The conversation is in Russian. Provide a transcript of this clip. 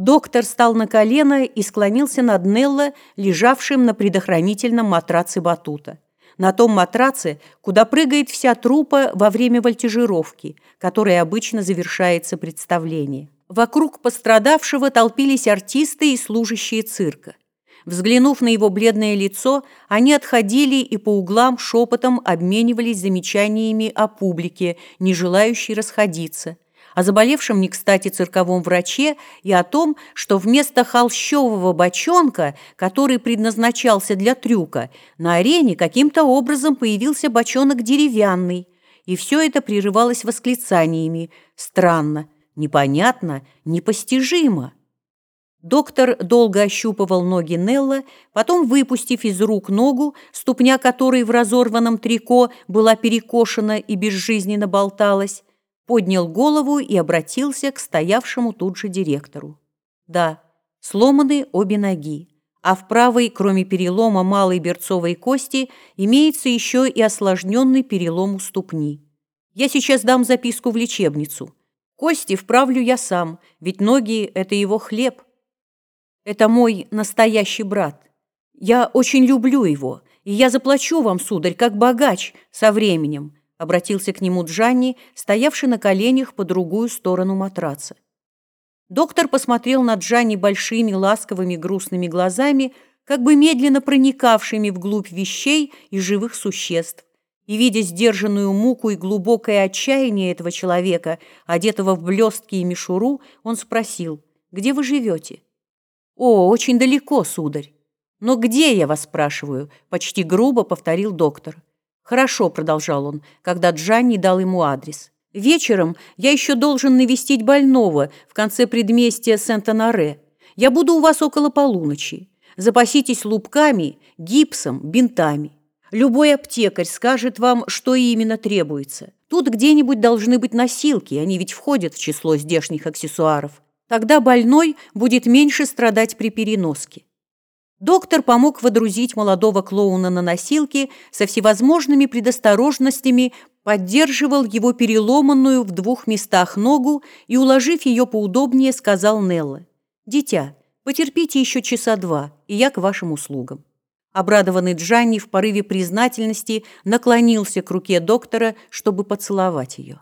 Доктор стал на колено и склонился над Нелло, лежавшим на предохранительном матраце батута. На том матраце, куда прыгает вся трупа во время вольтежировки, которой обычно завершается представление. Вокруг пострадавшего толпились артисты и служащие цирка. Взглянув на его бледное лицо, они отходили и по углам шепотом обменивались замечаниями о публике, не желающей расходиться – о заболевшем не кстати цирковом враче и о том, что вместо холщового бочонка, который предназначался для трюка, на арене каким-то образом появился бочонок деревянный. И все это прерывалось восклицаниями «странно», «непонятно», «непостижимо». Доктор долго ощупывал ноги Нелла, потом, выпустив из рук ногу, ступня которой в разорванном трико была перекошена и безжизненно болталась, поднял голову и обратился к стоявшему тут же директору. Да, сломаны обе ноги, а в правой, кроме перелома малой берцовой кости, имеется еще и осложненный перелом у ступни. Я сейчас дам записку в лечебницу. Кости вправлю я сам, ведь ноги – это его хлеб. Это мой настоящий брат. Я очень люблю его, и я заплачу вам, сударь, как богач, со временем обратился к нему Джанни, стоявший на коленях по другую сторону матраца. Доктор посмотрел на Джанни большими ласковыми грустными глазами, как бы медленно проникавшими вглубь вещей и живых существ. И, видя сдержанную муку и глубокое отчаяние этого человека, одетого в блестки и мишуру, он спросил, «Где вы живете?» «О, очень далеко, сударь». «Но где, я вас спрашиваю?» – почти грубо повторил доктор. «Хорошо», — продолжал он, когда Джанни дал ему адрес. «Вечером я еще должен навестить больного в конце предместья Сент-Анаре. Я буду у вас около полуночи. Запаситесь лупками, гипсом, бинтами. Любой аптекарь скажет вам, что именно требуется. Тут где-нибудь должны быть носилки, они ведь входят в число здешних аксессуаров. Тогда больной будет меньше страдать при переноске. Доктор помог водрузить молодого клоуна на носилки со всевозможными предосторожностями, поддерживал его переломанную в двух местах ногу и, уложив ее поудобнее, сказал Нелла, «Дитя, потерпите еще часа два, и я к вашим услугам». Обрадованный Джанни в порыве признательности наклонился к руке доктора, чтобы поцеловать ее.